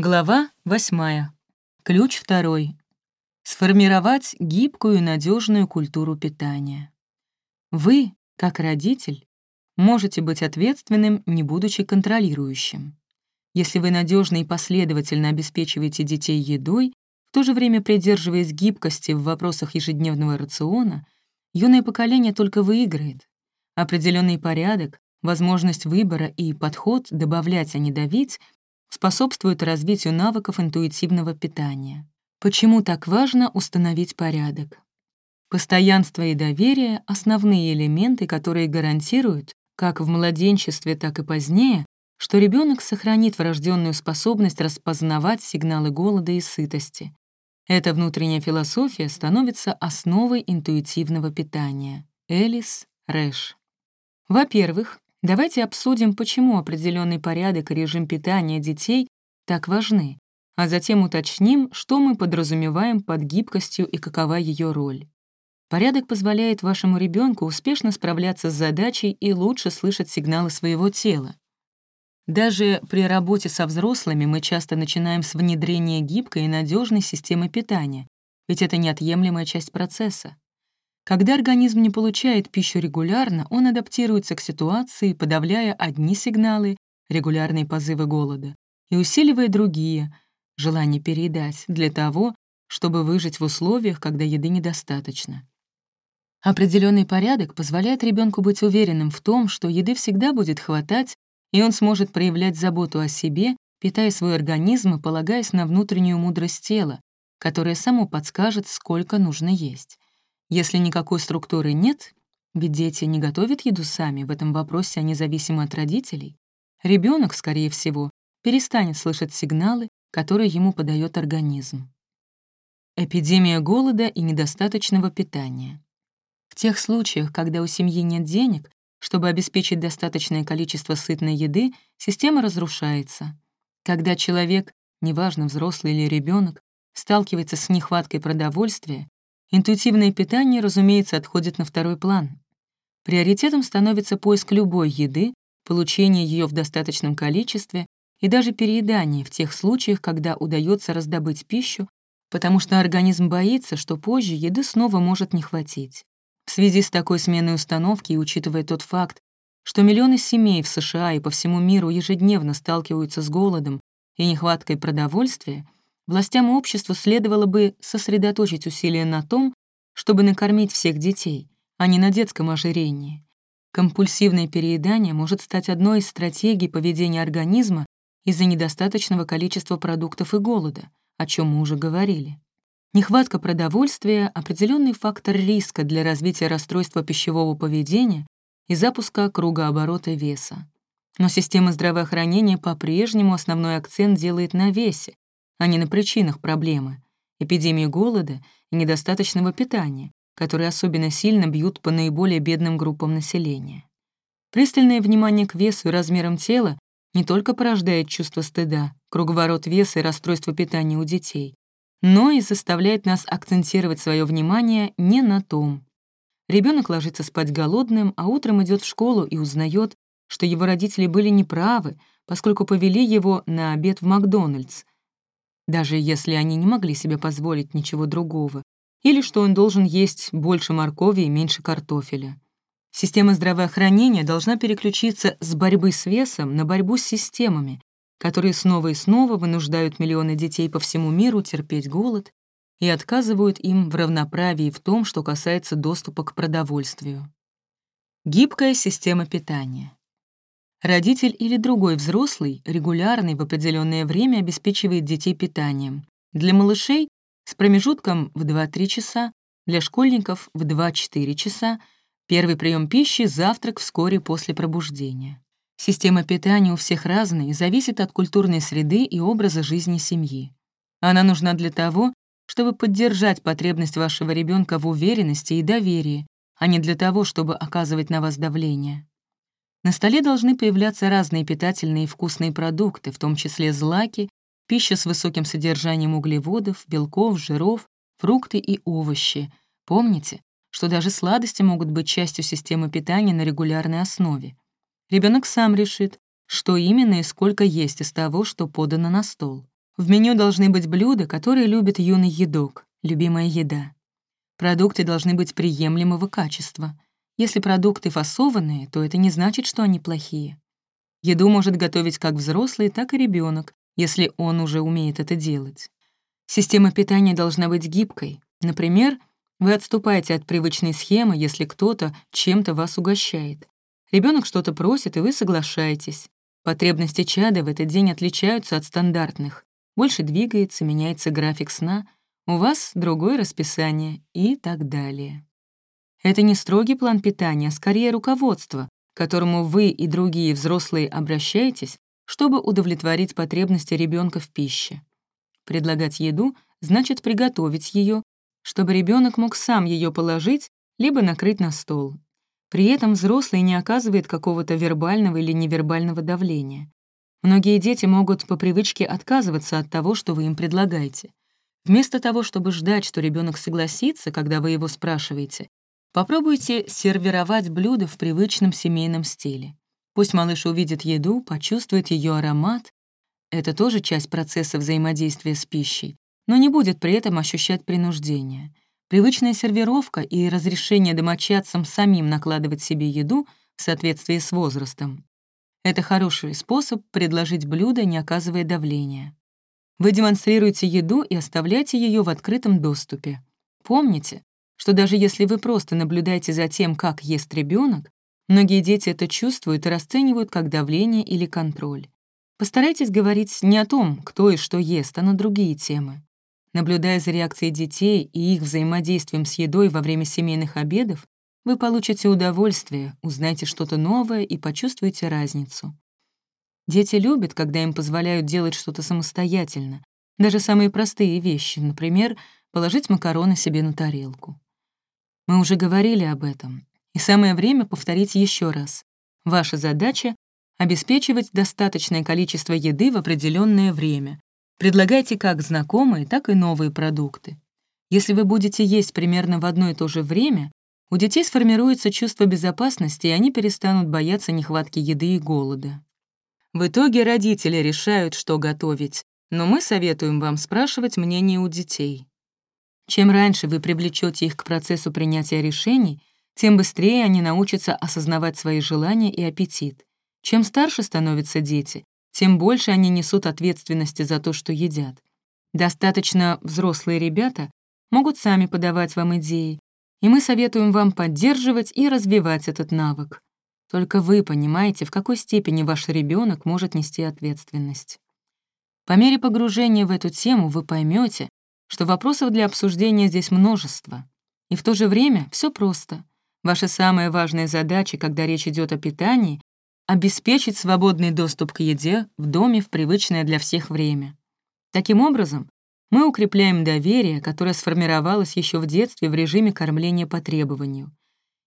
Глава 8. Ключ второй. Сформировать гибкую и надежную культуру питания. Вы, как родитель, можете быть ответственным, не будучи контролирующим. Если вы надежно и последовательно обеспечиваете детей едой, в то же время придерживаясь гибкости в вопросах ежедневного рациона, юное поколение только выиграет. Определенный порядок, возможность выбора и подход добавлять, а не давить способствуют развитию навыков интуитивного питания. Почему так важно установить порядок? Постоянство и доверие — основные элементы, которые гарантируют, как в младенчестве, так и позднее, что ребенок сохранит врожденную способность распознавать сигналы голода и сытости. Эта внутренняя философия становится основой интуитивного питания. Элис Рэш. Во-первых, Давайте обсудим, почему определенный порядок и режим питания детей так важны, а затем уточним, что мы подразумеваем под гибкостью и какова ее роль. Порядок позволяет вашему ребенку успешно справляться с задачей и лучше слышать сигналы своего тела. Даже при работе со взрослыми мы часто начинаем с внедрения гибкой и надежной системы питания, ведь это неотъемлемая часть процесса. Когда организм не получает пищу регулярно, он адаптируется к ситуации, подавляя одни сигналы, регулярные позывы голода, и усиливая другие, желание переедать, для того, чтобы выжить в условиях, когда еды недостаточно. Определенный порядок позволяет ребенку быть уверенным в том, что еды всегда будет хватать, и он сможет проявлять заботу о себе, питая свой организм и полагаясь на внутреннюю мудрость тела, которая само подскажет, сколько нужно есть. Если никакой структуры нет, ведь дети не готовят еду сами, в этом вопросе они зависимы от родителей, ребенок, скорее всего, перестанет слышать сигналы, которые ему подает организм. Эпидемия голода и недостаточного питания. В тех случаях, когда у семьи нет денег, чтобы обеспечить достаточное количество сытной еды, система разрушается. Когда человек, неважно, взрослый или ребенок, сталкивается с нехваткой продовольствия, Интуитивное питание, разумеется, отходит на второй план. Приоритетом становится поиск любой еды, получение ее в достаточном количестве и даже переедание в тех случаях, когда удается раздобыть пищу, потому что организм боится, что позже еды снова может не хватить. В связи с такой сменой установки и учитывая тот факт, что миллионы семей в США и по всему миру ежедневно сталкиваются с голодом и нехваткой продовольствия, Властям общества следовало бы сосредоточить усилия на том, чтобы накормить всех детей, а не на детском ожирении. Компульсивное переедание может стать одной из стратегий поведения организма из-за недостаточного количества продуктов и голода, о чем мы уже говорили. Нехватка продовольствия — определенный фактор риска для развития расстройства пищевого поведения и запуска кругооборота веса. Но система здравоохранения по-прежнему основной акцент делает на весе, а не на причинах проблемы — эпидемии голода и недостаточного питания, которые особенно сильно бьют по наиболее бедным группам населения. Пристальное внимание к весу и размерам тела не только порождает чувство стыда, круговорот веса и расстройство питания у детей, но и заставляет нас акцентировать свое внимание не на том. Ребенок ложится спать голодным, а утром идет в школу и узнает, что его родители были неправы, поскольку повели его на обед в Макдональдс, даже если они не могли себе позволить ничего другого, или что он должен есть больше моркови и меньше картофеля. Система здравоохранения должна переключиться с борьбы с весом на борьбу с системами, которые снова и снова вынуждают миллионы детей по всему миру терпеть голод и отказывают им в равноправии в том, что касается доступа к продовольствию. Гибкая система питания. Родитель или другой взрослый регулярный в определенное время обеспечивает детей питанием. Для малышей с промежутком в 2-3 часа, для школьников в 2-4 часа, первый прием пищи — завтрак вскоре после пробуждения. Система питания у всех разная и зависит от культурной среды и образа жизни семьи. Она нужна для того, чтобы поддержать потребность вашего ребенка в уверенности и доверии, а не для того, чтобы оказывать на вас давление. На столе должны появляться разные питательные и вкусные продукты, в том числе злаки, пища с высоким содержанием углеводов, белков, жиров, фрукты и овощи. Помните, что даже сладости могут быть частью системы питания на регулярной основе. Ребенок сам решит, что именно и сколько есть из того, что подано на стол. В меню должны быть блюда, которые любит юный едок, любимая еда. Продукты должны быть приемлемого качества. Если продукты фасованные, то это не значит, что они плохие. Еду может готовить как взрослый, так и ребенок, если он уже умеет это делать. Система питания должна быть гибкой. Например, вы отступаете от привычной схемы, если кто-то чем-то вас угощает. Ребенок что-то просит, и вы соглашаетесь. Потребности чада в этот день отличаются от стандартных. Больше двигается, меняется график сна, у вас другое расписание и так далее. Это не строгий план питания, а скорее руководство, к которому вы и другие взрослые обращаетесь, чтобы удовлетворить потребности ребенка в пище. Предлагать еду значит приготовить ее, чтобы ребенок мог сам ее положить либо накрыть на стол. При этом взрослый не оказывает какого-то вербального или невербального давления. Многие дети могут по привычке отказываться от того, что вы им предлагаете. Вместо того, чтобы ждать, что ребенок согласится, когда вы его спрашиваете, попробуйте сервировать блюдо в привычном семейном стиле. Пусть малыш увидит еду, почувствует ее аромат, это тоже часть процесса взаимодействия с пищей, но не будет при этом ощущать принуждение. Привычная сервировка и разрешение домочадцам самим накладывать себе еду в соответствии с возрастом — это хороший способ предложить блюдо, не оказывая давления. Вы демонстрируете еду и оставляете ее в открытом доступе. Помните, что даже если вы просто наблюдаете за тем, как ест ребенок, многие дети это чувствуют и расценивают как давление или контроль. Постарайтесь говорить не о том, кто и что ест, а на другие темы. Наблюдая за реакцией детей и их взаимодействием с едой во время семейных обедов, вы получите удовольствие, узнаете что-то новое и почувствуете разницу. Дети любят, когда им позволяют делать что-то самостоятельно, даже самые простые вещи, например, положить макароны себе на тарелку. Мы уже говорили об этом, и самое время повторить еще раз. Ваша задача обеспечивать достаточное количество еды в определенное время. Предлагайте как знакомые, так и новые продукты. Если вы будете есть примерно в одно и то же время, у детей сформируется чувство безопасности, и они перестанут бояться нехватки еды и голода. В итоге родители решают, что готовить, но мы советуем вам спрашивать мнение у детей. Чем раньше вы привлечете их к процессу принятия решений, тем быстрее они научатся осознавать свои желания и аппетит. Чем старше становятся дети, тем больше они несут ответственности за то, что едят. Достаточно взрослые ребята могут сами подавать вам идеи, и мы советуем вам поддерживать и развивать этот навык. Только вы понимаете, в какой степени ваш ребенок может нести ответственность. По мере погружения в эту тему вы поймете, что вопросов для обсуждения здесь множество. И в то же время все просто. Ваша самая важная задача, когда речь идет о питании, обеспечить свободный доступ к еде в доме в привычное для всех время. Таким образом, мы укрепляем доверие, которое сформировалось еще в детстве в режиме кормления по требованию.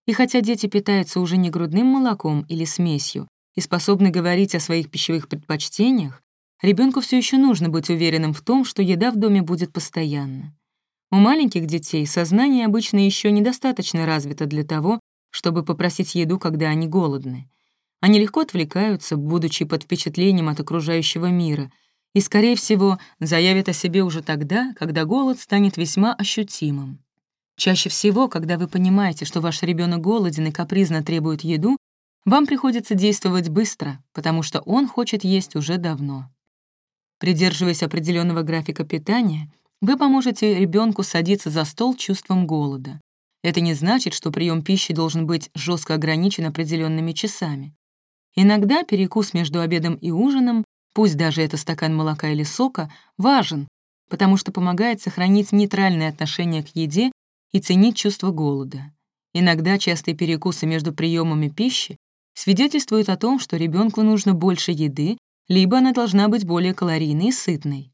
И хотя дети питаются уже не грудным молоком или смесью и способны говорить о своих пищевых предпочтениях, ребенку все еще нужно быть уверенным в том, что еда в доме будет постоянно. У маленьких детей сознание обычно еще недостаточно развито для того, чтобы попросить еду, когда они голодны. Они легко отвлекаются, будучи под впечатлением от окружающего мира, и, скорее всего, заявят о себе уже тогда, когда голод станет весьма ощутимым. Чаще всего, когда вы понимаете, что ваш ребенок голоден и капризно требует еду, вам приходится действовать быстро, потому что он хочет есть уже давно. Придерживаясь определенного графика питания, вы поможете ребенку садиться за стол чувством голода. Это не значит, что прием пищи должен быть жестко ограничен определенными часами. Иногда перекус между обедом и ужином, пусть даже это стакан молока или сока, важен, потому что помогает сохранить нейтральное отношение к еде и ценить чувство голода. Иногда частые перекусы между приемами пищи свидетельствуют о том, что ребенку нужно больше еды, либо она должна быть более калорийной и сытной.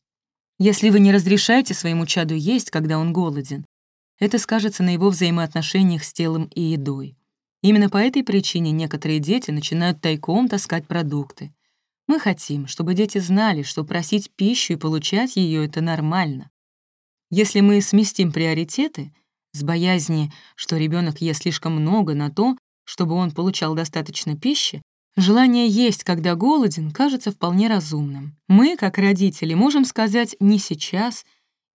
Если вы не разрешаете своему чаду есть, когда он голоден, это скажется на его взаимоотношениях с телом и едой. Именно по этой причине некоторые дети начинают тайком таскать продукты. Мы хотим, чтобы дети знали, что просить пищу и получать ее это нормально. Если мы сместим приоритеты с боязни, что ребенок ест слишком много на то, чтобы он получал достаточно пищи, Желание есть, когда голоден, кажется вполне разумным. Мы, как родители, можем сказать «не сейчас»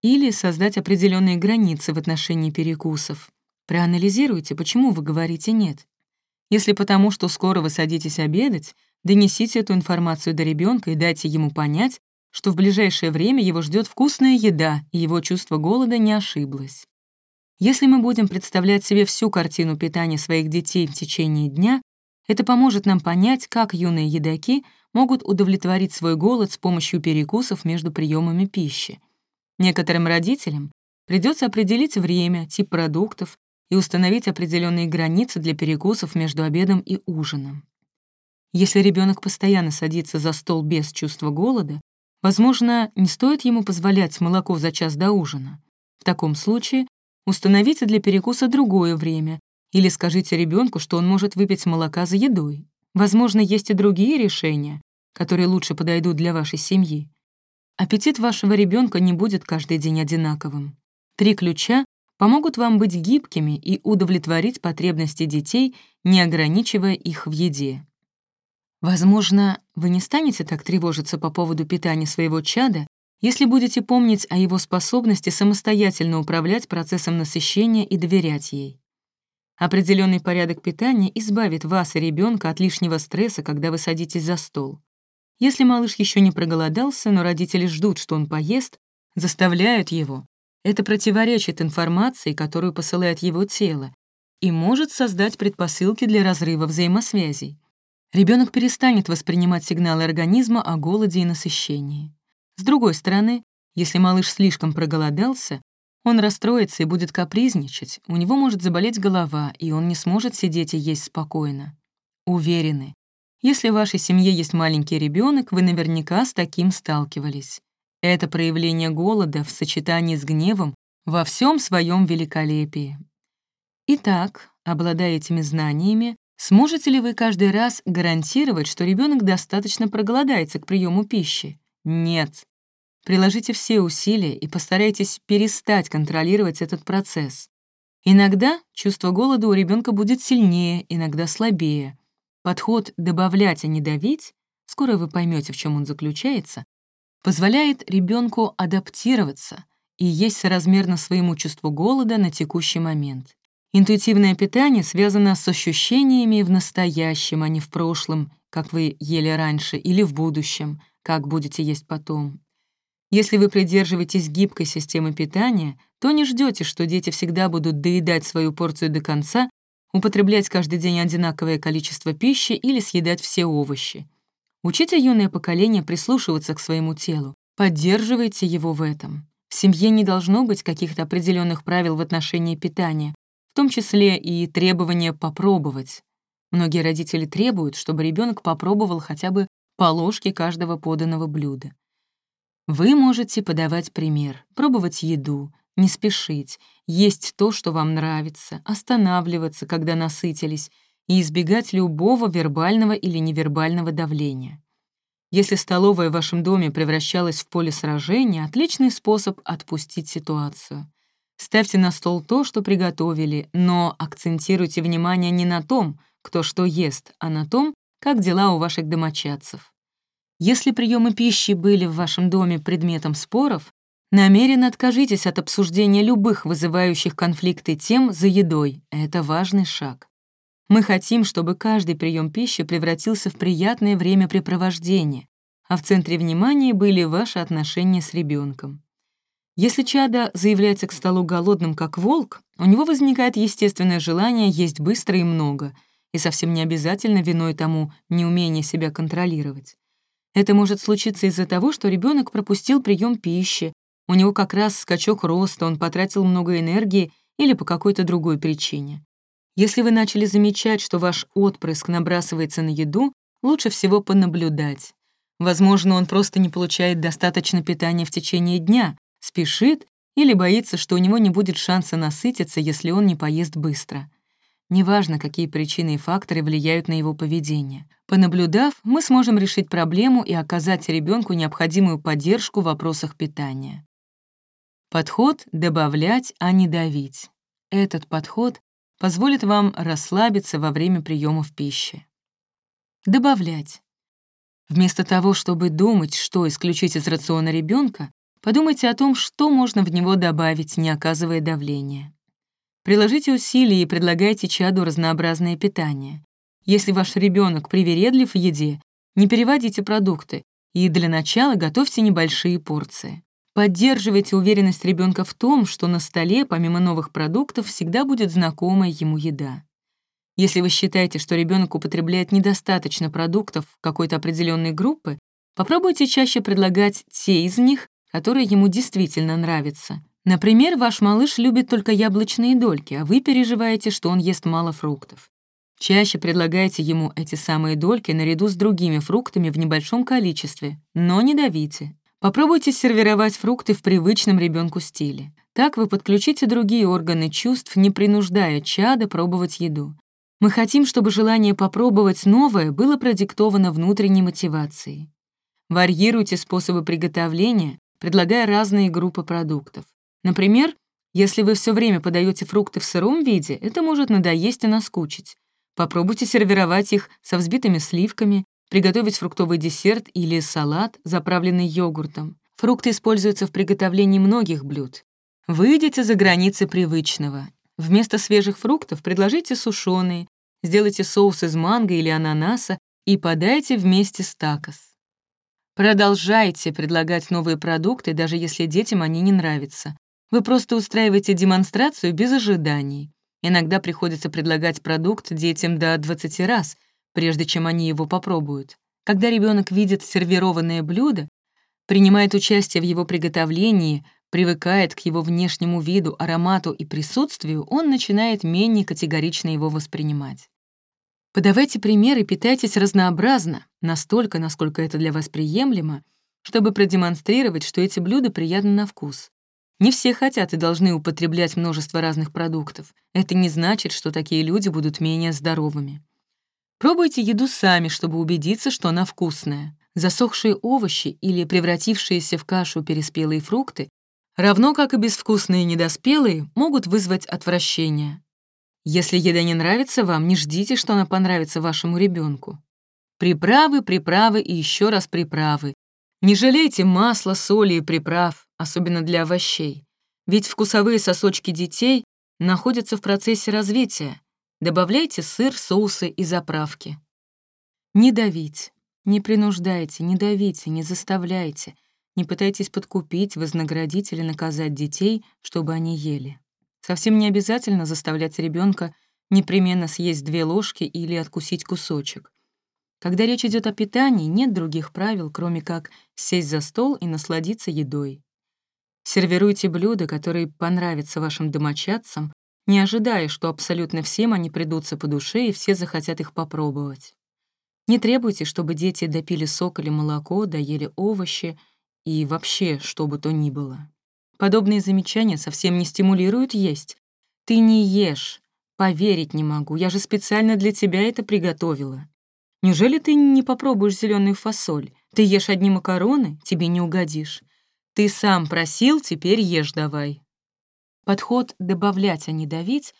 или создать определенные границы в отношении перекусов. Проанализируйте, почему вы говорите «нет». Если потому, что скоро вы садитесь обедать, донесите эту информацию до ребенка и дайте ему понять, что в ближайшее время его ждет вкусная еда, и его чувство голода не ошиблось. Если мы будем представлять себе всю картину питания своих детей в течение дня, это поможет нам понять, как юные едоки могут удовлетворить свой голод с помощью перекусов между приемами пищи. Некоторым родителям придется определить время, тип продуктов и установить определенные границы для перекусов между обедом и ужином. Если ребенок постоянно садится за стол без чувства голода, возможно, не стоит ему позволять молоко за час до ужина. В таком случае установите для перекуса другое время или скажите ребенку, что он может выпить молока за едой. Возможно, есть и другие решения, которые лучше подойдут для вашей семьи. Аппетит вашего ребенка не будет каждый день одинаковым. Три ключа помогут вам быть гибкими и удовлетворить потребности детей, не ограничивая их в еде. Возможно, вы не станете так тревожиться по поводу питания своего чада, если будете помнить о его способности самостоятельно управлять процессом насыщения и доверять ей. Определенный порядок питания избавит вас и ребенка от лишнего стресса, когда вы садитесь за стол. Если малыш еще не проголодался, но родители ждут, что он поест, заставляют его, это противоречит информации, которую посылает его тело, и может создать предпосылки для разрыва взаимосвязей. Ребенок перестанет воспринимать сигналы организма о голоде и насыщении. С другой стороны, если малыш слишком проголодался, он расстроится и будет капризничать, у него может заболеть голова, и он не сможет сидеть и есть спокойно. Уверены, если в вашей семье есть маленький ребенок, вы наверняка с таким сталкивались. Это проявление голода в сочетании с гневом во всем своем великолепии. Итак, обладая этими знаниями, сможете ли вы каждый раз гарантировать, что ребенок достаточно проголодается к приему пищи? Нет. Приложите все усилия и постарайтесь перестать контролировать этот процесс. Иногда чувство голода у ребенка будет сильнее, иногда слабее. Подход «добавлять, а не давить» — скоро вы поймете, в чем он заключается — позволяет ребенку адаптироваться и есть соразмерно своему чувству голода на текущий момент. Интуитивное питание связано с ощущениями в настоящем, а не в прошлом, как вы ели раньше, или в будущем, как будете есть потом. Если вы придерживаетесь гибкой системы питания, то не ждете, что дети всегда будут доедать свою порцию до конца, употреблять каждый день одинаковое количество пищи или съедать все овощи. Учите юное поколение прислушиваться к своему телу, поддерживайте его в этом. В семье не должно быть каких-то определенных правил в отношении питания, в том числе и требования попробовать. Многие родители требуют, чтобы ребенок попробовал хотя бы по ложке каждого поданного блюда. Вы можете подавать пример, пробовать еду, не спешить, есть то, что вам нравится, останавливаться, когда насытились, и избегать любого вербального или невербального давления. Если столовая в вашем доме превращалась в поле сражения, отличный способ отпустить ситуацию. Ставьте на стол то, что приготовили, но акцентируйте внимание не на том, кто что ест, а на том, как дела у ваших домочадцев. Если приемы пищи были в вашем доме предметом споров, намеренно откажитесь от обсуждения любых вызывающих конфликты тем за едой. Это важный шаг. Мы хотим, чтобы каждый прием пищи превратился в приятное времяпрепровождение, а в центре внимания были ваши отношения с ребенком. Если чадо заявляется к столу голодным, как волк, у него возникает естественное желание есть быстро и много, и совсем не обязательно виной тому неумение себя контролировать. Это может случиться из-за того, что ребенок пропустил прием пищи, у него как раз скачок роста, он потратил много энергии или по какой-то другой причине. Если вы начали замечать, что ваш отпрыск набрасывается на еду, лучше всего понаблюдать. Возможно, он просто не получает достаточно питания в течение дня, спешит или боится, что у него не будет шанса насытиться, если он не поест быстро. Неважно, какие причины и факторы влияют на его поведение. Понаблюдав, мы сможем решить проблему и оказать ребенку необходимую поддержку в вопросах питания. Подход «добавлять, а не давить». Этот подход позволит вам расслабиться во время приемов пищи. Добавлять. Вместо того, чтобы думать, что исключить из рациона ребенка, подумайте о том, что можно в него добавить, не оказывая давления. Приложите усилия и предлагайте чаду разнообразное питание. Если ваш ребенок привередлив в еде, не переводите продукты и для начала готовьте небольшие порции. Поддерживайте уверенность ребенка в том, что на столе, помимо новых продуктов, всегда будет знакомая ему еда. Если вы считаете, что ребенок употребляет недостаточно продуктов какой-то определенной группы, попробуйте чаще предлагать те из них, которые ему действительно нравятся. Например, ваш малыш любит только яблочные дольки, а вы переживаете, что он ест мало фруктов. Чаще предлагайте ему эти самые дольки наряду с другими фруктами в небольшом количестве, но не давите. Попробуйте сервировать фрукты в привычном ребенку стиле. Так вы подключите другие органы чувств, не принуждая чада пробовать еду. Мы хотим, чтобы желание попробовать новое было продиктовано внутренней мотивацией. Варьируйте способы приготовления, предлагая разные группы продуктов. Например, если вы все время подаете фрукты в сыром виде, это может надоесть и наскучить. Попробуйте сервировать их со взбитыми сливками, приготовить фруктовый десерт или салат, заправленный йогуртом. Фрукты используются в приготовлении многих блюд. Выйдите за границы привычного. Вместо свежих фруктов предложите сушеные, сделайте соус из манго или ананаса и подайте вместе с такос. Продолжайте предлагать новые продукты, даже если детям они не нравятся. Вы просто устраиваете демонстрацию без ожиданий. Иногда приходится предлагать продукт детям до 20 раз, прежде чем они его попробуют. Когда ребенок видит сервированное блюдо, принимает участие в его приготовлении, привыкает к его внешнему виду, аромату и присутствию, он начинает менее категорично его воспринимать. Подавайте примеры, питайтесь разнообразно, настолько, насколько это для вас приемлемо, чтобы продемонстрировать, что эти блюда приятны на вкус. Не все хотят и должны употреблять множество разных продуктов. Это не значит, что такие люди будут менее здоровыми. Пробуйте еду сами, чтобы убедиться, что она вкусная. Засохшие овощи или превратившиеся в кашу переспелые фрукты, равно как и безвкусные недоспелые, могут вызвать отвращение. Если еда не нравится вам, не ждите, что она понравится вашему ребенку. Приправы, приправы и еще раз приправы. Не жалейте масла, соли и приправ особенно для овощей. Ведь вкусовые сосочки детей находятся в процессе развития. Добавляйте сыр, соусы и заправки. Не давить. Не принуждайте, не давите, не заставляйте. Не пытайтесь подкупить, вознаградить или наказать детей, чтобы они ели. Совсем не обязательно заставлять ребенка непременно съесть две ложки или откусить кусочек. Когда речь идет о питании, нет других правил, кроме как сесть за стол и насладиться едой. Сервируйте блюда, которые понравятся вашим домочадцам, не ожидая, что абсолютно всем они придутся по душе и все захотят их попробовать. Не требуйте, чтобы дети допили сок или молоко, доели овощи и вообще что бы то ни было. Подобные замечания совсем не стимулируют есть. Ты не ешь. Поверить не могу, я же специально для тебя это приготовила. Неужели ты не попробуешь зеленую фасоль? Ты ешь одни макароны, тебе не угодишь. Ты сам просил, теперь ешь давай. Подход «добавлять, а не давить»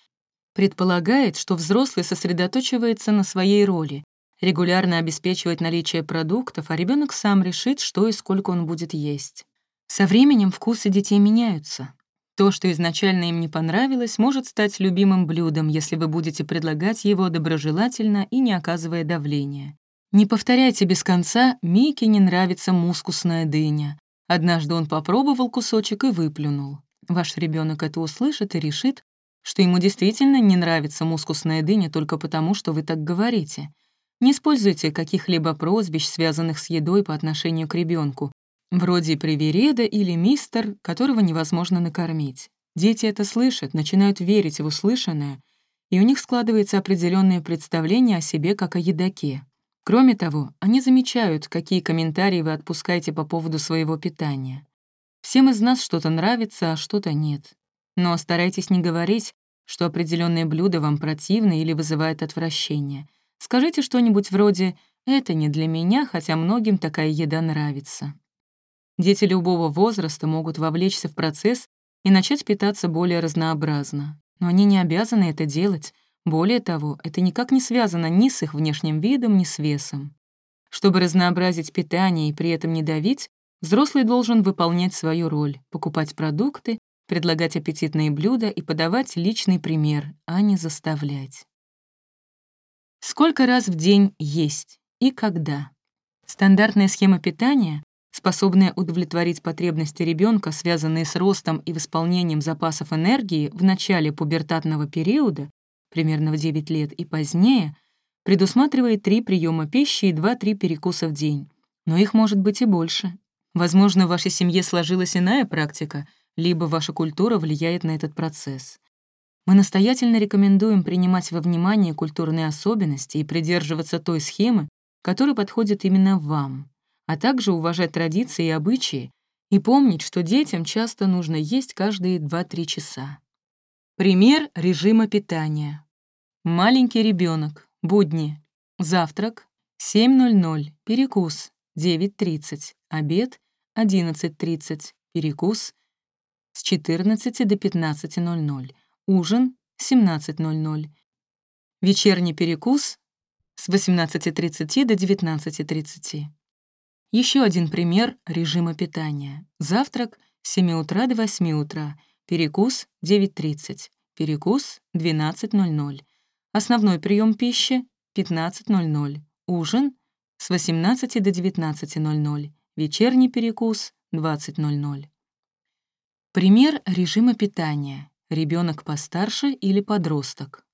предполагает, что взрослый сосредоточивается на своей роли, регулярно обеспечивает наличие продуктов, а ребенок сам решит, что и сколько он будет есть. Со временем вкусы детей меняются. То, что изначально им не понравилось, может стать любимым блюдом, если вы будете предлагать его доброжелательно и не оказывая давления. Не повторяйте без конца «Мике не нравится мускусная дыня», Однажды он попробовал кусочек и выплюнул. Ваш ребенок это услышит и решит, что ему действительно не нравится мускусная дыня только потому, что вы так говорите. Не используйте каких-либо прозвищ, связанных с едой по отношению к ребенку, вроде привереда или мистер, которого невозможно накормить. Дети это слышат, начинают верить в услышанное, и у них складывается определенное представление о себе как о едоке. Кроме того, они замечают, какие комментарии вы отпускаете по поводу своего питания. Всем из нас что-то нравится, а что-то нет. Но старайтесь не говорить, что определенное блюдо вам противно или вызывает отвращение. Скажите что-нибудь вроде «это не для меня, хотя многим такая еда нравится». Дети любого возраста могут вовлечься в процесс и начать питаться более разнообразно. Но они не обязаны это делать, Более того, это никак не связано ни с их внешним видом, ни с весом. Чтобы разнообразить питание и при этом не давить, взрослый должен выполнять свою роль, покупать продукты, предлагать аппетитные блюда и подавать личный пример, а не заставлять. Сколько раз в день есть и когда? Стандартная схема питания, способная удовлетворить потребности ребенка, связанные с ростом и восполнением запасов энергии в начале пубертатного периода, примерно в 9 лет и позднее, предусматривает три приема пищи и 2-3 перекуса в день. Но их может быть и больше. Возможно, в вашей семье сложилась иная практика, либо ваша культура влияет на этот процесс. Мы настоятельно рекомендуем принимать во внимание культурные особенности и придерживаться той схемы, которая подходит именно вам, а также уважать традиции и обычаи и помнить, что детям часто нужно есть каждые 2-3 часа. Пример режима питания. Маленький ребенок. Будни. Завтрак. 7.00. Перекус. 9.30. Обед. 11.30. Перекус. С 14 до 15.00. Ужин. 17.00. Вечерний перекус. С 18.30 до 19.30. Еще один пример режима питания. Завтрак с 7 утра до 8 утра. Перекус — 9.30. Перекус — 12.00. Основной прием пищи — 15.00. Ужин — с 18 до 19.00. Вечерний перекус — 20.00. Пример режима питания. Ребенок постарше или подросток.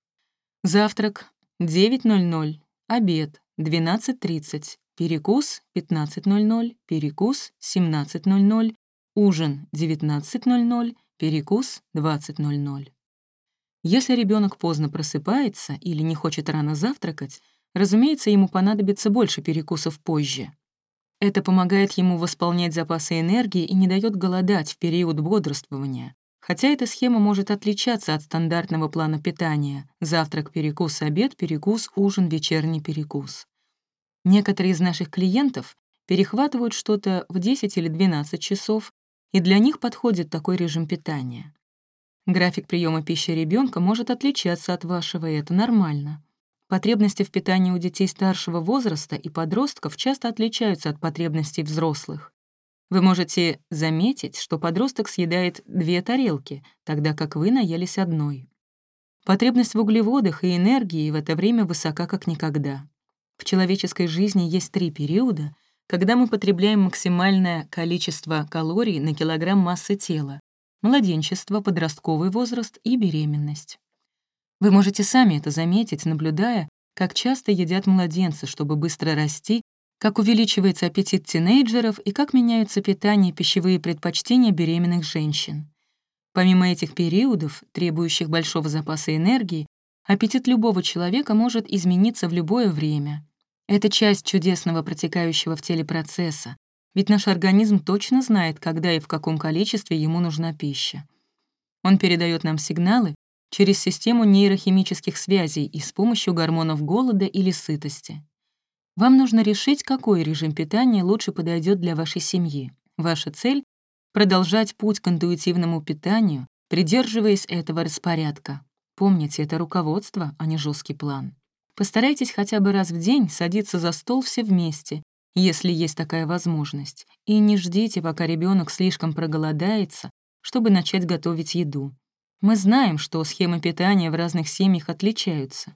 Завтрак — 9.00. Обед — 12.30. Перекус — 15.00. Перекус — 17.00. Ужин — 19.00 перекус 20.00. Если ребенок поздно просыпается или не хочет рано завтракать, разумеется, ему понадобится больше перекусов позже. Это помогает ему восполнять запасы энергии и не дает голодать в период бодрствования. Хотя эта схема может отличаться от стандартного плана питания — завтрак, перекус, обед, перекус, ужин, вечерний перекус. Некоторые из наших клиентов перехватывают что-то в 10 или 12 часов, и для них подходит такой режим питания. График приема пищи ребенка может отличаться от вашего, и это нормально. Потребности в питании у детей старшего возраста и подростков часто отличаются от потребностей взрослых. Вы можете заметить, что подросток съедает две тарелки, тогда как вы наелись одной. Потребность в углеводах и энергии в это время высока как никогда. В человеческой жизни есть три периода — когда мы потребляем максимальное количество калорий на килограмм массы тела, младенчество, подростковый возраст и беременность. Вы можете сами это заметить, наблюдая, как часто едят младенцы, чтобы быстро расти, как увеличивается аппетит тинейджеров и как меняются питание и пищевые предпочтения беременных женщин. Помимо этих периодов, требующих большого запаса энергии, аппетит любого человека может измениться в любое время. Это часть чудесного протекающего в теле процесса, ведь наш организм точно знает, когда и в каком количестве ему нужна пища. Он передает нам сигналы через систему нейрохимических связей и с помощью гормонов голода или сытости. Вам нужно решить, какой режим питания лучше подойдет для вашей семьи. Ваша цель — продолжать путь к интуитивному питанию, придерживаясь этого распорядка. Помните, это руководство, а не жесткий план. Постарайтесь хотя бы раз в день садиться за стол все вместе, если есть такая возможность, и не ждите, пока ребенок слишком проголодается, чтобы начать готовить еду. Мы знаем, что схемы питания в разных семьях отличаются.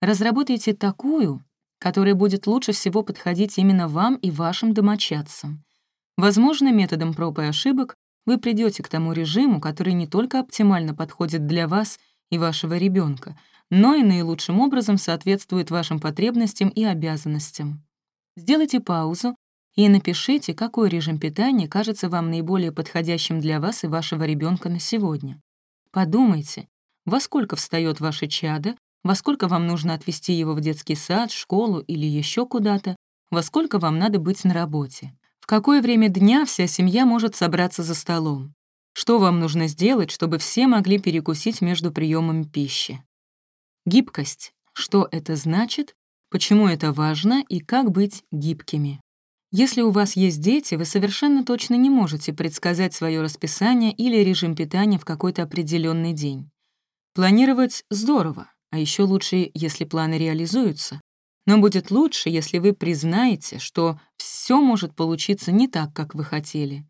Разработайте такую, которая будет лучше всего подходить именно вам и вашим домочадцам. Возможно, методом проб и ошибок вы придете к тому режиму, который не только оптимально подходит для вас и вашего ребенка, но и наилучшим образом соответствует вашим потребностям и обязанностям. Сделайте паузу и напишите, какой режим питания кажется вам наиболее подходящим для вас и вашего ребенка на сегодня. Подумайте, во сколько встает ваше чадо, во сколько вам нужно отвезти его в детский сад, школу или еще куда-то, во сколько вам надо быть на работе. В какое время дня вся семья может собраться за столом? Что вам нужно сделать, чтобы все могли перекусить между приемами пищи? Гибкость. Что это значит, почему это важно и как быть гибкими. Если у вас есть дети, вы совершенно точно не можете предсказать свое расписание или режим питания в какой-то определенный день. Планировать здорово, а еще лучше, если планы реализуются. Но будет лучше, если вы признаете, что все может получиться не так, как вы хотели.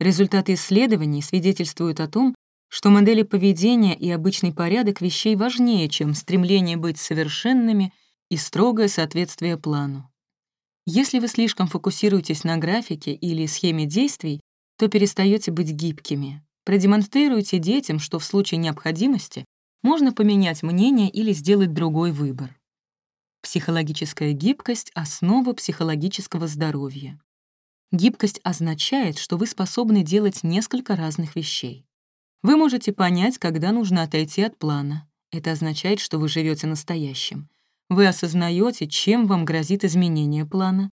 Результаты исследований свидетельствуют о том, что модели поведения и обычный порядок вещей важнее, чем стремление быть совершенными и строгое соответствие плану. Если вы слишком фокусируетесь на графике или схеме действий, то перестаете быть гибкими. Продемонстрируйте детям, что в случае необходимости можно поменять мнение или сделать другой выбор. Психологическая гибкость — основа психологического здоровья. Гибкость означает, что вы способны делать несколько разных вещей. Вы можете понять, когда нужно отойти от плана. Это означает, что вы живете настоящим. Вы осознаете, чем вам грозит изменение плана.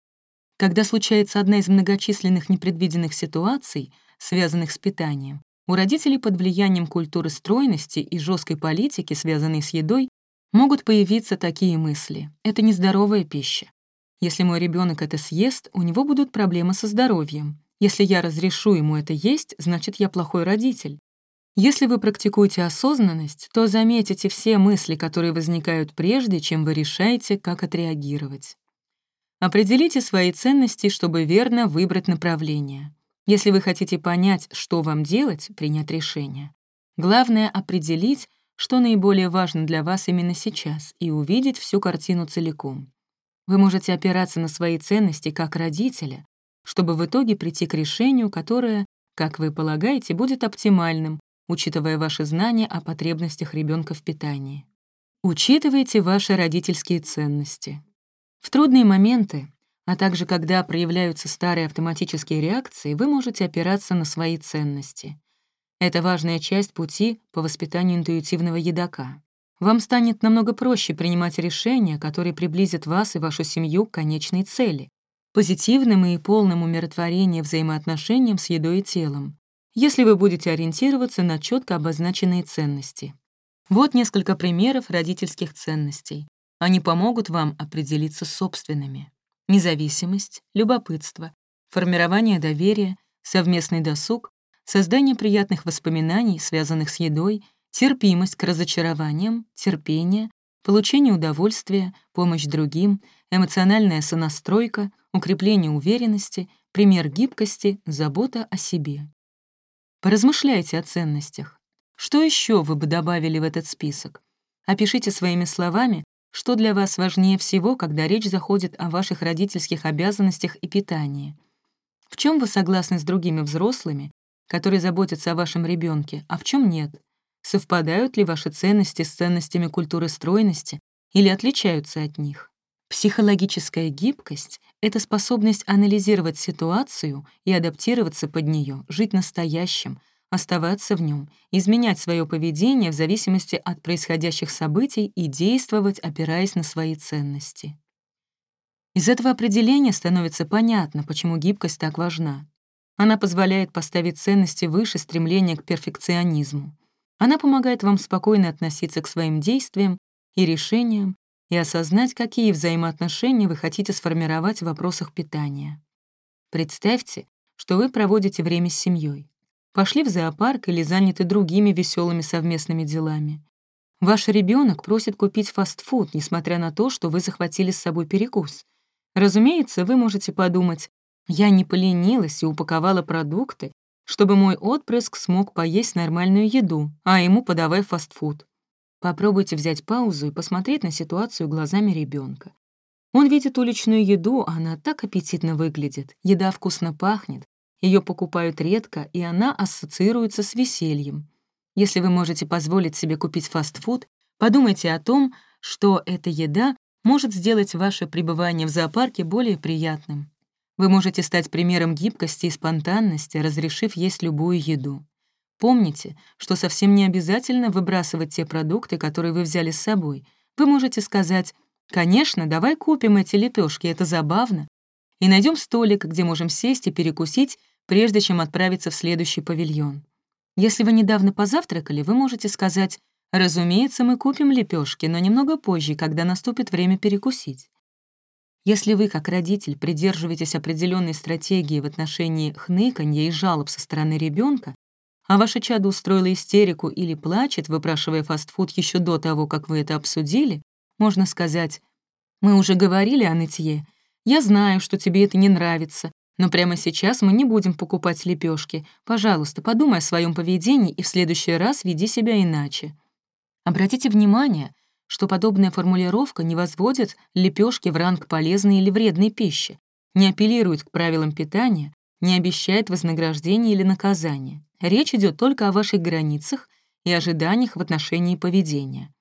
Когда случается одна из многочисленных непредвиденных ситуаций, связанных с питанием, у родителей под влиянием культуры стройности и жесткой политики, связанной с едой, могут появиться такие мысли. Это нездоровая пища. Если мой ребенок это съест, у него будут проблемы со здоровьем. Если я разрешу ему это есть, значит, я плохой родитель. Если вы практикуете осознанность, то заметите все мысли, которые возникают прежде, чем вы решаете, как отреагировать. Определите свои ценности, чтобы верно выбрать направление. Если вы хотите понять, что вам делать, принять решение. Главное — определить, что наиболее важно для вас именно сейчас, и увидеть всю картину целиком. Вы можете опираться на свои ценности как родителя, чтобы в итоге прийти к решению, которое, как вы полагаете, будет оптимальным, учитывая ваши знания о потребностях ребенка в питании. Учитывайте ваши родительские ценности. В трудные моменты, а также когда проявляются старые автоматические реакции, вы можете опираться на свои ценности. Это важная часть пути по воспитанию интуитивного едока. Вам станет намного проще принимать решения, которые приблизят вас и вашу семью к конечной цели — позитивным и полным умиротворением взаимоотношениям с едой и телом, если вы будете ориентироваться на четко обозначенные ценности. Вот несколько примеров родительских ценностей. Они помогут вам определиться собственными. Независимость, любопытство, формирование доверия, совместный досуг, создание приятных воспоминаний, связанных с едой, терпимость к разочарованиям, терпение, получение удовольствия, помощь другим, эмоциональная сонастройка, укрепление уверенности, пример гибкости, забота о себе. Поразмышляйте о ценностях. Что еще вы бы добавили в этот список? Опишите своими словами, что для вас важнее всего, когда речь заходит о ваших родительских обязанностях и питании. В чем вы согласны с другими взрослыми, которые заботятся о вашем ребенке, а в чем нет? Совпадают ли ваши ценности с ценностями культуры стройности или отличаются от них? Психологическая гибкость — это способность анализировать ситуацию и адаптироваться под нее, жить настоящим, оставаться в нем, изменять свое поведение в зависимости от происходящих событий и действовать, опираясь на свои ценности. Из этого определения становится понятно, почему гибкость так важна. Она позволяет поставить ценности выше стремления к перфекционизму. Она помогает вам спокойно относиться к своим действиям и решениям и осознать, какие взаимоотношения вы хотите сформировать в вопросах питания. Представьте, что вы проводите время с семьей. Пошли в зоопарк или заняты другими веселыми совместными делами. Ваш ребенок просит купить фастфуд, несмотря на то, что вы захватили с собой перекус. Разумеется, вы можете подумать, я не поленилась и упаковала продукты, чтобы мой отпрыск смог поесть нормальную еду, а ему подавай фастфуд. Попробуйте взять паузу и посмотреть на ситуацию глазами ребенка. Он видит уличную еду, а она так аппетитно выглядит, еда вкусно пахнет, ее покупают редко, и она ассоциируется с весельем. Если вы можете позволить себе купить фастфуд, подумайте о том, что эта еда может сделать ваше пребывание в зоопарке более приятным. Вы можете стать примером гибкости и спонтанности, разрешив есть любую еду. Помните, что совсем не обязательно выбрасывать те продукты, которые вы взяли с собой. Вы можете сказать «Конечно, давай купим эти лепешки, это забавно», и найдем столик, где можем сесть и перекусить, прежде чем отправиться в следующий павильон. Если вы недавно позавтракали, вы можете сказать «Разумеется, мы купим лепешки, но немного позже, когда наступит время перекусить». Если вы, как родитель, придерживаетесь определенной стратегии в отношении хныканья и жалоб со стороны ребенка, а ваше чадо устроило истерику или плачет, выпрашивая фастфуд еще до того, как вы это обсудили, можно сказать, «Мы уже говорили о нытье. Я знаю, что тебе это не нравится, но прямо сейчас мы не будем покупать лепешки. Пожалуйста, подумай о своем поведении и в следующий раз веди себя иначе». Обратите внимание, что подобная формулировка не возводит лепешки в ранг полезной или вредной пищи, не апеллирует к правилам питания, не обещает вознаграждения или наказания. Речь идет только о ваших границах и ожиданиях в отношении поведения.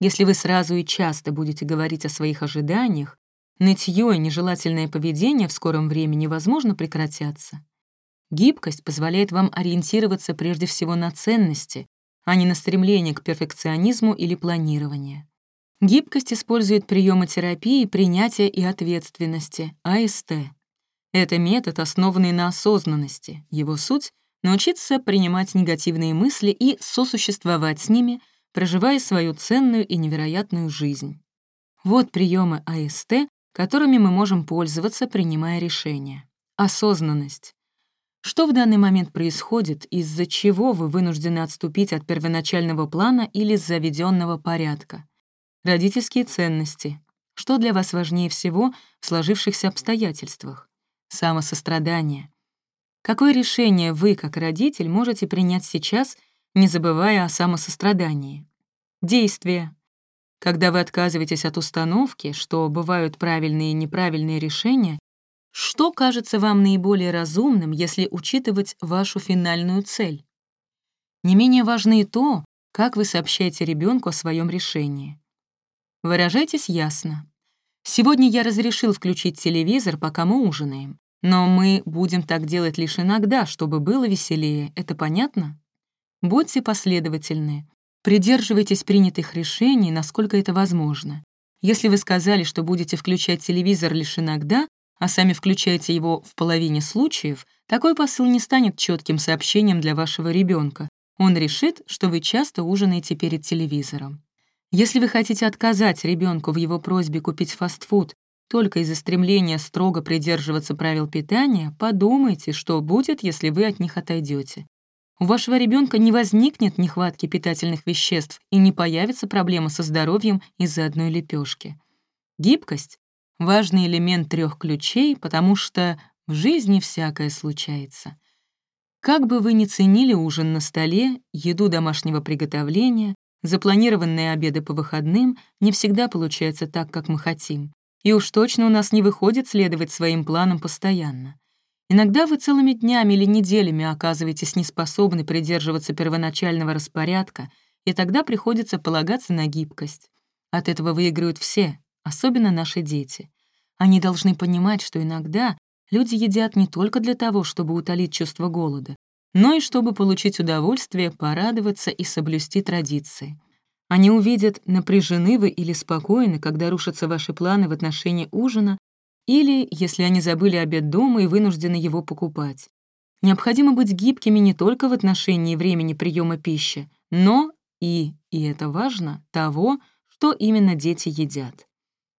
Если вы сразу и часто будете говорить о своих ожиданиях, нытье и нежелательное поведение в скором времени, возможно, прекратятся. Гибкость позволяет вам ориентироваться прежде всего на ценности, а не на стремление к перфекционизму или планированию. Гибкость использует приемы терапии принятия и ответственности, АСТ. Это метод, основанный на осознанности. Его суть — научиться принимать негативные мысли и сосуществовать с ними, проживая свою ценную и невероятную жизнь. Вот приемы АСТ, которыми мы можем пользоваться, принимая решения. Осознанность. Что в данный момент происходит, из-за чего вы вынуждены отступить от первоначального плана или заведенного порядка? Родительские ценности. Что для вас важнее всего в сложившихся обстоятельствах? Самосострадание. Какое решение вы, как родитель, можете принять сейчас, не забывая о самосострадании? Действие. Когда вы отказываетесь от установки, что бывают правильные и неправильные решения, что кажется вам наиболее разумным, если учитывать вашу финальную цель? Не менее важно и то, как вы сообщаете ребенку о своем решении. Выражайтесь ясно. Сегодня я разрешил включить телевизор, пока мы ужинаем, но мы будем так делать лишь иногда, чтобы было веселее. Это понятно? Будьте последовательны. Придерживайтесь принятых решений, насколько это возможно. Если вы сказали, что будете включать телевизор лишь иногда, а сами включаете его в половине случаев, такой посыл не станет четким сообщением для вашего ребенка. Он решит, что вы часто ужинаете перед телевизором. Если вы хотите отказать ребенку в его просьбе купить фастфуд только из-за стремления строго придерживаться правил питания, подумайте, что будет, если вы от них отойдете. У вашего ребенка не возникнет нехватки питательных веществ и не появится проблема со здоровьем из-за одной лепешки. Гибкость важный элемент трех ключей, потому что в жизни всякое случается. Как бы вы ни ценили ужин на столе, еду домашнего приготовления, запланированные обеды по выходным, не всегда получается так, как мы хотим. И уж точно у нас не выходит следовать своим планам постоянно. Иногда вы целыми днями или неделями оказываетесь неспособны придерживаться первоначального распорядка, и тогда приходится полагаться на гибкость. От этого выигрывают все, особенно наши дети. Они должны понимать, что иногда люди едят не только для того, чтобы утолить чувство голода, но и чтобы получить удовольствие, порадоваться и соблюсти традиции. Они увидят, напряжены вы или спокойны, когда рушатся ваши планы в отношении ужина, или если они забыли обед дома и вынуждены его покупать. Необходимо быть гибкими не только в отношении времени приема пищи, но и, и это важно, того, что именно дети едят.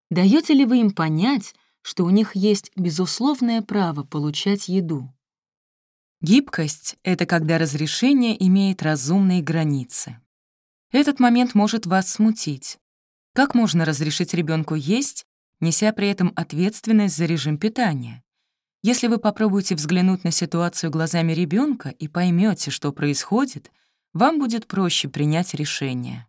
Даете ли вы им понять, что у них есть безусловное право получать еду? Гибкость — это когда разрешение имеет разумные границы. Этот момент может вас смутить. Как можно разрешить ребенку есть, неся при этом ответственность за режим питания? Если вы попробуете взглянуть на ситуацию глазами ребенка и поймете, что происходит, вам будет проще принять решение.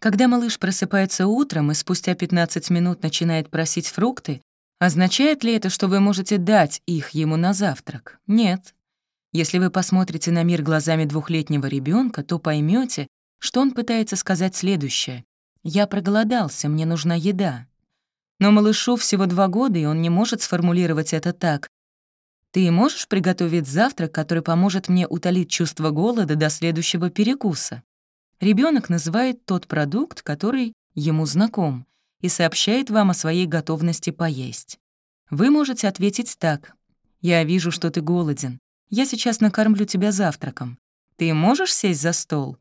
Когда малыш просыпается утром и спустя 15 минут начинает просить фрукты, означает ли это, что вы можете дать их ему на завтрак? Нет. Если вы посмотрите на мир глазами двухлетнего ребенка, то поймете, что он пытается сказать следующее. «Я проголодался, мне нужна еда». Но малышу всего два года, и он не может сформулировать это так. «Ты можешь приготовить завтрак, который поможет мне утолить чувство голода до следующего перекуса?» Ребенок называет тот продукт, который ему знаком, и сообщает вам о своей готовности поесть. Вы можете ответить так. «Я вижу, что ты голоден. Я сейчас накормлю тебя завтраком. Ты можешь сесть за стол?»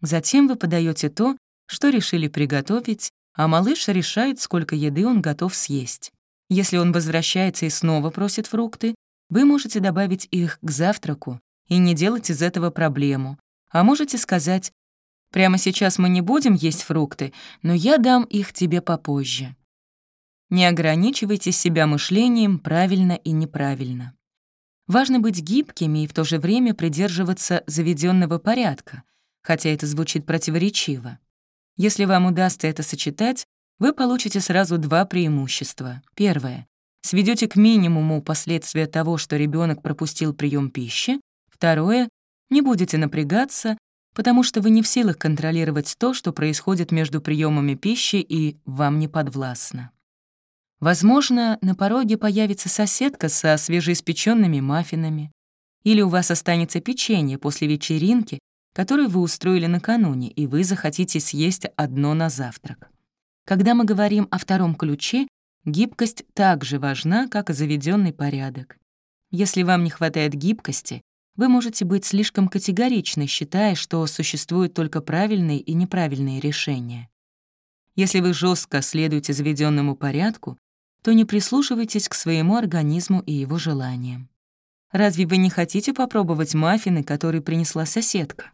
Затем вы подаете то, что решили приготовить, а малыш решает, сколько еды он готов съесть. Если он возвращается и снова просит фрукты, вы можете добавить их к завтраку и не делать из этого проблему. А можете сказать, «Прямо сейчас мы не будем есть фрукты, но я дам их тебе попозже». Не ограничивайте себя мышлением правильно и неправильно. Важно быть гибкими и в то же время придерживаться заведенного порядка, хотя это звучит противоречиво. Если вам удастся это сочетать, вы получите сразу два преимущества. Первое. Сведете к минимуму последствия того, что ребенок пропустил прием пищи. Второе. Не будете напрягаться, потому что вы не в силах контролировать то, что происходит между приемами пищи и вам не подвластно. Возможно, на пороге появится соседка со свежеиспеченными маффинами, или у вас останется печенье после вечеринки, которую вы устроили накануне, и вы захотите съесть одно на завтрак. Когда мы говорим о втором ключе, гибкость так же важна, как и заведенный порядок. Если вам не хватает гибкости, вы можете быть слишком категоричны, считая, что существуют только правильные и неправильные решения. Если вы жестко следуете заведенному порядку, то не прислушивайтесь к своему организму и его желаниям. Разве вы не хотите попробовать маффины, которые принесла соседка?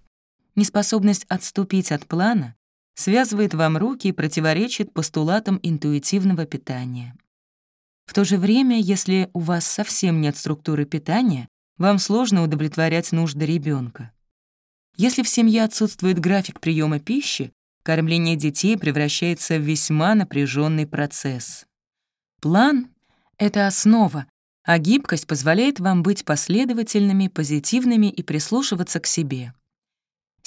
Неспособность отступить от плана связывает вам руки и противоречит постулатам интуитивного питания. В то же время, если у вас совсем нет структуры питания, вам сложно удовлетворять нужды ребенка. Если в семье отсутствует график приема пищи, кормление детей превращается в весьма напряженный процесс. План — это основа, а гибкость позволяет вам быть последовательными, позитивными и прислушиваться к себе.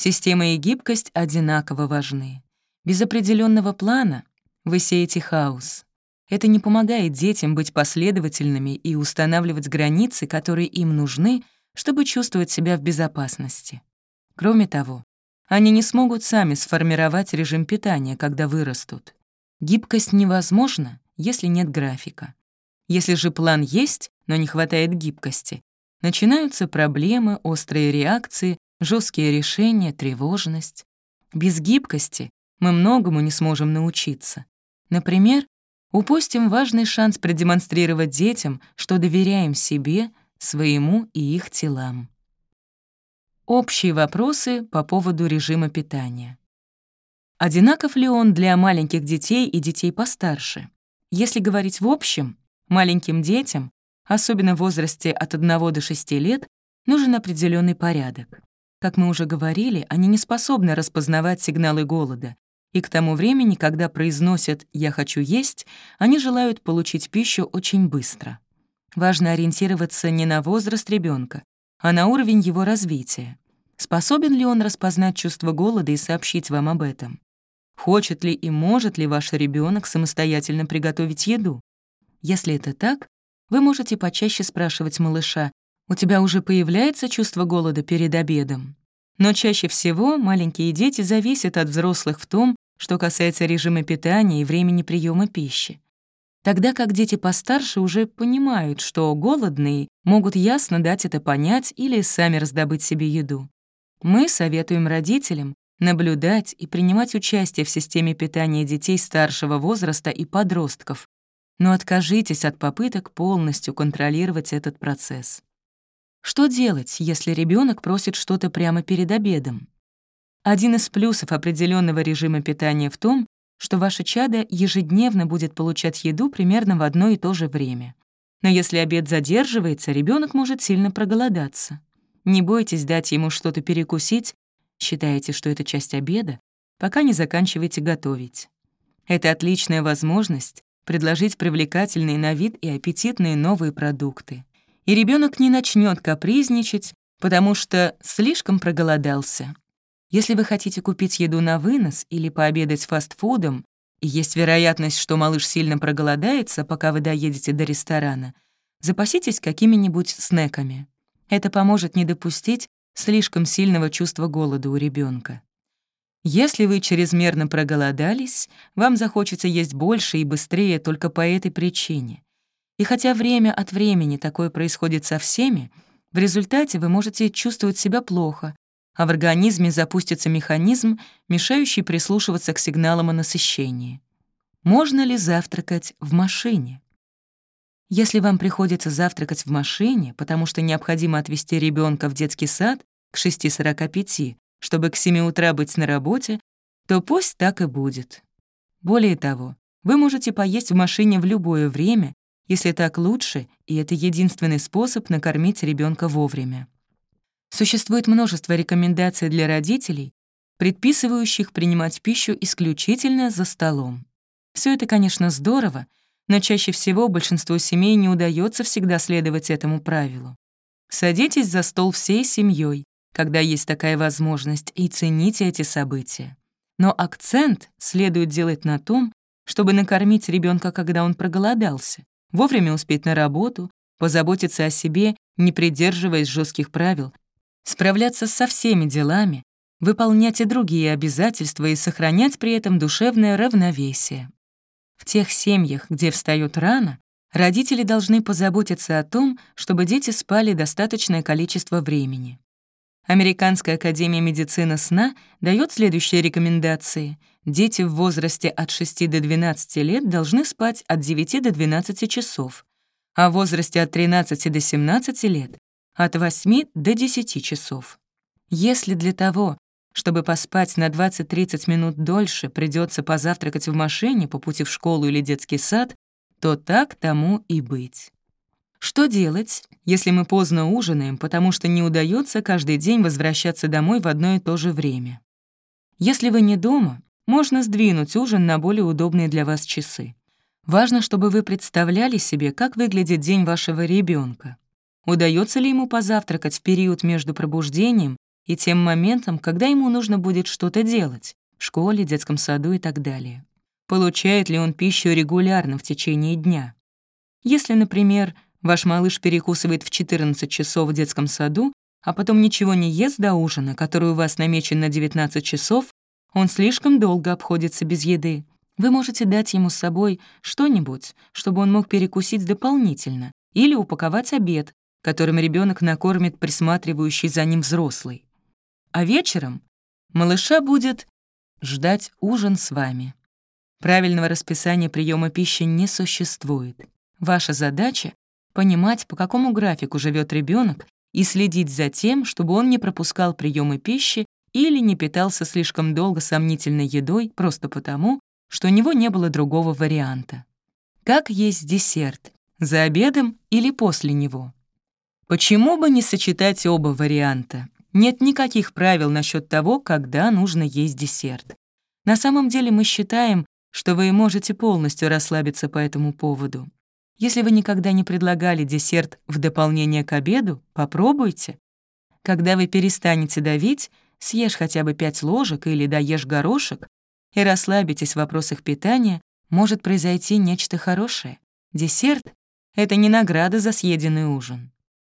Система и гибкость одинаково важны. Без определенного плана вы сеете хаос. Это не помогает детям быть последовательными и устанавливать границы, которые им нужны, чтобы чувствовать себя в безопасности. Кроме того, они не смогут сами сформировать режим питания, когда вырастут. Гибкость невозможна, если нет графика. Если же план есть, но не хватает гибкости, начинаются проблемы, острые реакции, жесткие решения, тревожность. Без гибкости мы многому не сможем научиться. Например, упустим важный шанс продемонстрировать детям, что доверяем себе, своему и их телам. Общие вопросы по поводу режима питания. Одинаков ли он для маленьких детей и детей постарше? Если говорить в общем, маленьким детям, особенно в возрасте от 1 до 6 лет, нужен определенный порядок. Как мы уже говорили, они не способны распознавать сигналы голода, и к тому времени, когда произносят «я хочу есть», они желают получить пищу очень быстро. Важно ориентироваться не на возраст ребенка, а на уровень его развития. Способен ли он распознать чувство голода и сообщить вам об этом? Хочет ли и может ли ваш ребенок самостоятельно приготовить еду? Если это так, вы можете почаще спрашивать малыша, «У тебя уже появляется чувство голода перед обедом?» Но чаще всего маленькие дети зависят от взрослых в том, что касается режима питания и времени приема пищи. Тогда как дети постарше уже понимают, что голодные могут ясно дать это понять или сами раздобыть себе еду. Мы советуем родителям наблюдать и принимать участие в системе питания детей старшего возраста и подростков, но откажитесь от попыток полностью контролировать этот процесс. Что делать, если ребенок просит что-то прямо перед обедом? Один из плюсов определенного режима питания в том, что ваше чадо ежедневно будет получать еду примерно в одно и то же время. Но если обед задерживается, ребенок может сильно проголодаться. Не бойтесь дать ему что-то перекусить Считаете, что это часть обеда, пока не заканчиваете готовить. Это отличная возможность предложить привлекательные на вид и аппетитные новые продукты. И ребенок не начнет капризничать, потому что слишком проголодался. Если вы хотите купить еду на вынос или пообедать фастфудом, и есть вероятность, что малыш сильно проголодается, пока вы доедете до ресторана, запаситесь какими-нибудь снеками. Это поможет не допустить слишком сильного чувства голода у ребенка. Если вы чрезмерно проголодались, вам захочется есть больше и быстрее только по этой причине. И хотя время от времени такое происходит со всеми, в результате вы можете чувствовать себя плохо, а в организме запустится механизм, мешающий прислушиваться к сигналам о насыщении. Можно ли завтракать в машине? Если вам приходится завтракать в машине, потому что необходимо отвезти ребенка в детский сад к 6.45, чтобы к 7 утра быть на работе, то пусть так и будет. Более того, вы можете поесть в машине в любое время, если так лучше, и это единственный способ накормить ребенка вовремя. Существует множество рекомендаций для родителей, предписывающих принимать пищу исключительно за столом. Все это, конечно, здорово, но чаще всего большинству семей не удается всегда следовать этому правилу. Садитесь за стол всей семьей, когда есть такая возможность, и цените эти события. Но акцент следует делать на том, чтобы накормить ребенка, когда он проголодался, вовремя успеть на работу, позаботиться о себе, не придерживаясь жестких правил, справляться со всеми делами, выполнять и другие обязательства и сохранять при этом душевное равновесие. В тех семьях, где встают рано, родители должны позаботиться о том, чтобы дети спали достаточное количество времени. Американская академия медицины сна дает следующие рекомендации. Дети в возрасте от 6 до 12 лет должны спать от 9 до 12 часов, а в возрасте от 13 до 17 лет — от 8 до 10 часов. Если для того, чтобы поспать на 20-30 минут дольше, придется позавтракать в машине по пути в школу или детский сад, то так тому и быть. Что делать, если мы поздно ужинаем, потому что не удается каждый день возвращаться домой в одно и то же время? Если вы не дома, можно сдвинуть ужин на более удобные для вас часы. Важно, чтобы вы представляли себе, как выглядит день вашего ребенка. Удается ли ему позавтракать в период между пробуждением и тем моментом, когда ему нужно будет что-то делать в школе, детском саду и так далее. Получает ли он пищу регулярно в течение дня? Если, например, ваш малыш перекусывает в 14 часов в детском саду, а потом ничего не ест до ужина, который у вас намечен на 19 часов, он слишком долго обходится без еды. Вы можете дать ему с собой что-нибудь, чтобы он мог перекусить дополнительно, или упаковать обед, которым ребенок накормит присматривающий за ним взрослый. А вечером малыша будет ждать ужин с вами. Правильного расписания приема пищи не существует. Ваша задача — понимать, по какому графику живет ребенок и следить за тем, чтобы он не пропускал приемы пищи или не питался слишком долго сомнительной едой просто потому, что у него не было другого варианта. Как есть десерт? За обедом или после него? Почему бы не сочетать оба варианта? Нет никаких правил насчет того, когда нужно есть десерт. На самом деле мы считаем, что вы можете полностью расслабиться по этому поводу. Если вы никогда не предлагали десерт в дополнение к обеду, попробуйте. Когда вы перестанете давить, съешь хотя бы пять ложек или доешь горошек и расслабитесь в вопросах питания, может произойти нечто хорошее. Десерт — это не награда за съеденный ужин.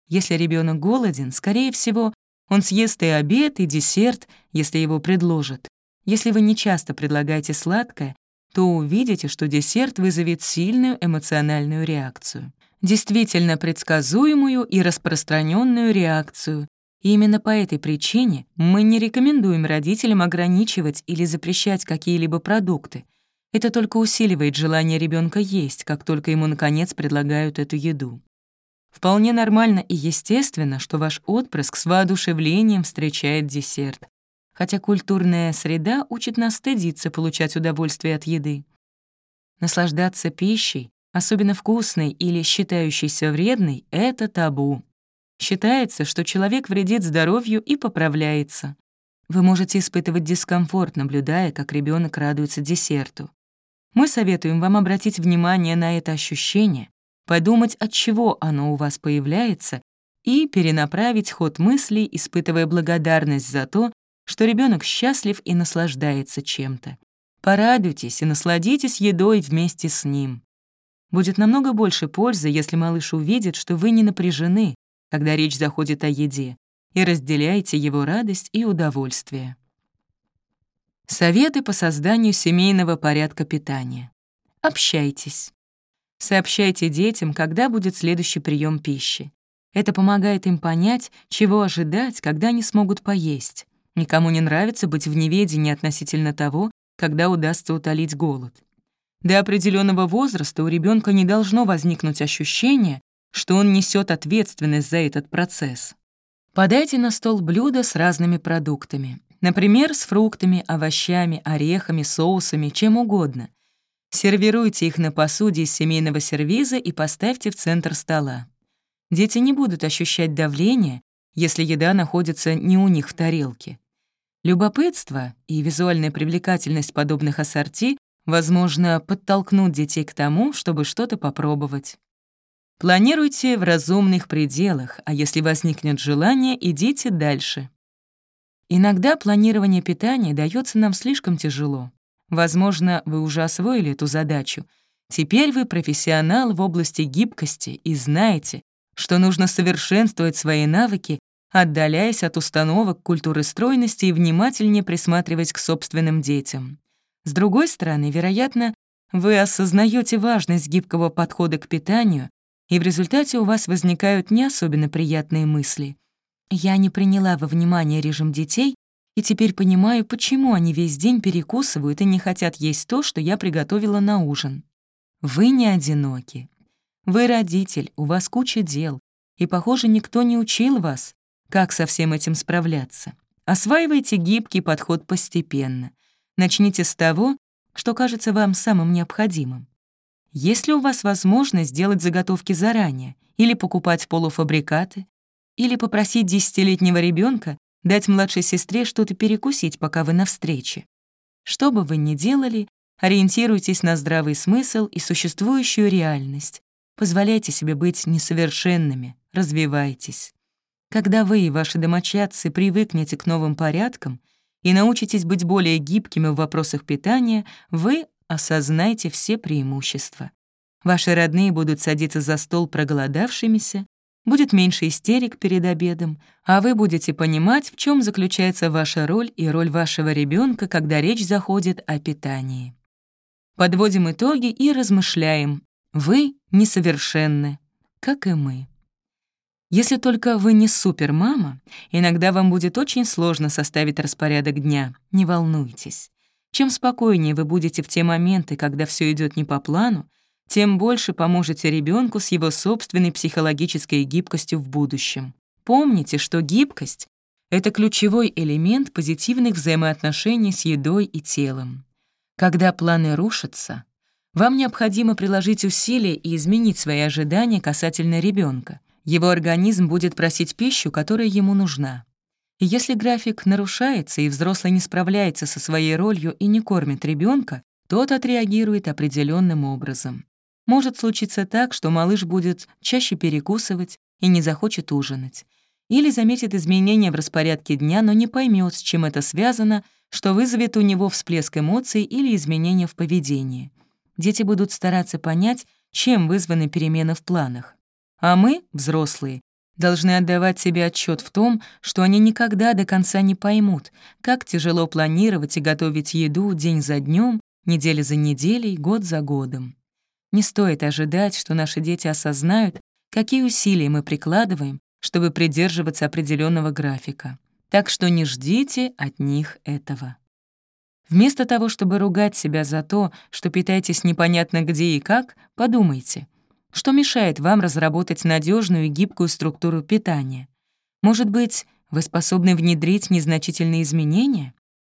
Если ребенок голоден, скорее всего, он съест и обед, и десерт, если его предложат. Если вы не часто предлагаете сладкое, то увидите, что десерт вызовет сильную эмоциональную реакцию. Действительно предсказуемую и распространенную реакцию. И именно по этой причине мы не рекомендуем родителям ограничивать или запрещать какие-либо продукты. Это только усиливает желание ребенка есть, как только ему, наконец, предлагают эту еду. Вполне нормально и естественно, что ваш отпрыск с воодушевлением встречает десерт, хотя культурная среда учит нас стыдиться получать удовольствие от еды. Наслаждаться пищей, особенно вкусной или считающейся вредной, — это табу. Считается, что человек вредит здоровью и поправляется. Вы можете испытывать дискомфорт, наблюдая, как ребенок радуется десерту. Мы советуем вам обратить внимание на это ощущение, подумать, от чего оно у вас появляется, и перенаправить ход мыслей, испытывая благодарность за то, что ребенок счастлив и наслаждается чем-то. Порадуйтесь и насладитесь едой вместе с ним. Будет намного больше пользы, если малыш увидит, что вы не напряжены, когда речь заходит о еде, и разделяете его радость и удовольствие. Советы по созданию семейного порядка питания. Общайтесь. Сообщайте детям, когда будет следующий прием пищи. Это помогает им понять, чего ожидать, когда они смогут поесть. Никому не нравится быть в неведении относительно того, когда удастся утолить голод. До определенного возраста у ребенка не должно возникнуть ощущение, что он несет ответственность за этот процесс. Подайте на стол блюда с разными продуктами. Например, с фруктами, овощами, орехами, соусами, чем угодно. Сервируйте их на посуде из семейного сервиза и поставьте в центр стола. Дети не будут ощущать давление, если еда находится не у них в тарелке. Любопытство и визуальная привлекательность подобных ассорти, возможно, подтолкнут детей к тому, чтобы что-то попробовать. Планируйте в разумных пределах, а если возникнет желание, идите дальше. Иногда планирование питания дается нам слишком тяжело. Возможно, вы уже освоили эту задачу. Теперь вы профессионал в области гибкости и знаете, что нужно совершенствовать свои навыки, отдаляясь от установок культуры стройности и внимательнее присматривать к собственным детям. С другой стороны, вероятно, вы осознаете важность гибкого подхода к питанию и в результате у вас возникают не особенно приятные мысли. Я не приняла во внимание режим детей и теперь понимаю, почему они весь день перекусывают и не хотят есть то, что я приготовила на ужин. Вы не одиноки. Вы родитель, у вас куча дел, и, похоже, никто не учил вас, как со всем этим справляться. Осваивайте гибкий подход постепенно. Начните с того, что кажется вам самым необходимым. Есть ли у вас возможность сделать заготовки заранее, или покупать полуфабрикаты, или попросить десятилетнего ребенка дать младшей сестре что-то перекусить, пока вы на встрече? Что бы вы ни делали, ориентируйтесь на здравый смысл и существующую реальность. Позволяйте себе быть несовершенными, развивайтесь. Когда вы и ваши домочадцы привыкнете к новым порядкам и научитесь быть более гибкими в вопросах питания, вы осознайте все преимущества. Ваши родные будут садиться за стол проголодавшимися, будет меньше истерик перед обедом, а вы будете понимать, в чем заключается ваша роль и роль вашего ребенка, когда речь заходит о питании. Подводим итоги и размышляем. Вы несовершенны, как и мы. Если только вы не супермама, иногда вам будет очень сложно составить распорядок дня, не волнуйтесь. Чем спокойнее вы будете в те моменты, когда все идет не по плану, тем больше поможете ребенку с его собственной психологической гибкостью в будущем. Помните, что гибкость — это ключевой элемент позитивных взаимоотношений с едой и телом. Когда планы рушатся, вам необходимо приложить усилия и изменить свои ожидания касательно ребенка. Его организм будет просить пищу, которая ему нужна. Если график нарушается, и взрослый не справляется со своей ролью и не кормит ребенка, тот отреагирует определенным образом. Может случиться так, что малыш будет чаще перекусывать и не захочет ужинать. Или заметит изменения в распорядке дня, но не поймет, с чем это связано, что вызовет у него всплеск эмоций или изменения в поведении. Дети будут стараться понять, чем вызваны перемены в планах. А мы, взрослые, должны отдавать себе отчет в том, что они никогда до конца не поймут, как тяжело планировать и готовить еду день за днем, неделя за неделей, год за годом. Не стоит ожидать, что наши дети осознают, какие усилия мы прикладываем, чтобы придерживаться определенного графика. Так что не ждите от них этого. Вместо того, чтобы ругать себя за то, что питаетесь непонятно где и как, подумайте, что мешает вам разработать надежную и гибкую структуру питания? Может быть, вы способны внедрить незначительные изменения?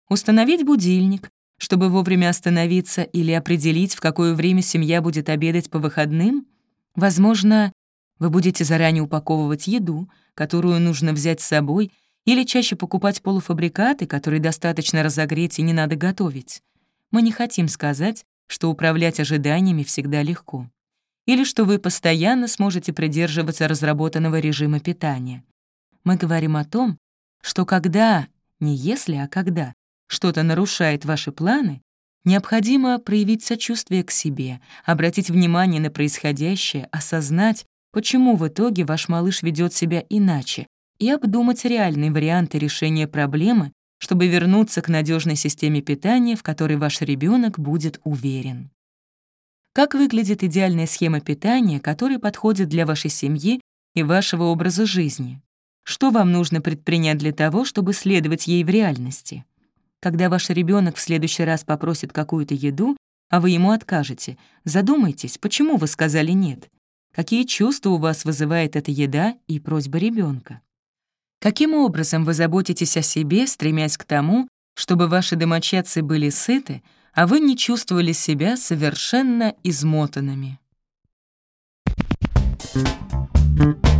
Установить будильник, чтобы вовремя остановиться или определить, в какое время семья будет обедать по выходным? Возможно, вы будете заранее упаковывать еду, которую нужно взять с собой, или чаще покупать полуфабрикаты, которые достаточно разогреть и не надо готовить. Мы не хотим сказать, что управлять ожиданиями всегда легко или что вы постоянно сможете придерживаться разработанного режима питания. Мы говорим о том, что когда, не если, а когда, что-то нарушает ваши планы, необходимо проявить сочувствие к себе, обратить внимание на происходящее, осознать, почему в итоге ваш малыш ведет себя иначе, и обдумать реальные варианты решения проблемы, чтобы вернуться к надежной системе питания, в которой ваш ребенок будет уверен. Как выглядит идеальная схема питания, которая подходит для вашей семьи и вашего образа жизни? Что вам нужно предпринять для того, чтобы следовать ей в реальности? Когда ваш ребенок в следующий раз попросит какую-то еду, а вы ему откажете, задумайтесь, почему вы сказали «нет». Какие чувства у вас вызывает эта еда и просьба ребенка? Каким образом вы заботитесь о себе, стремясь к тому, чтобы ваши домочадцы были сыты, а вы не чувствовали себя совершенно измотанными? Thank you.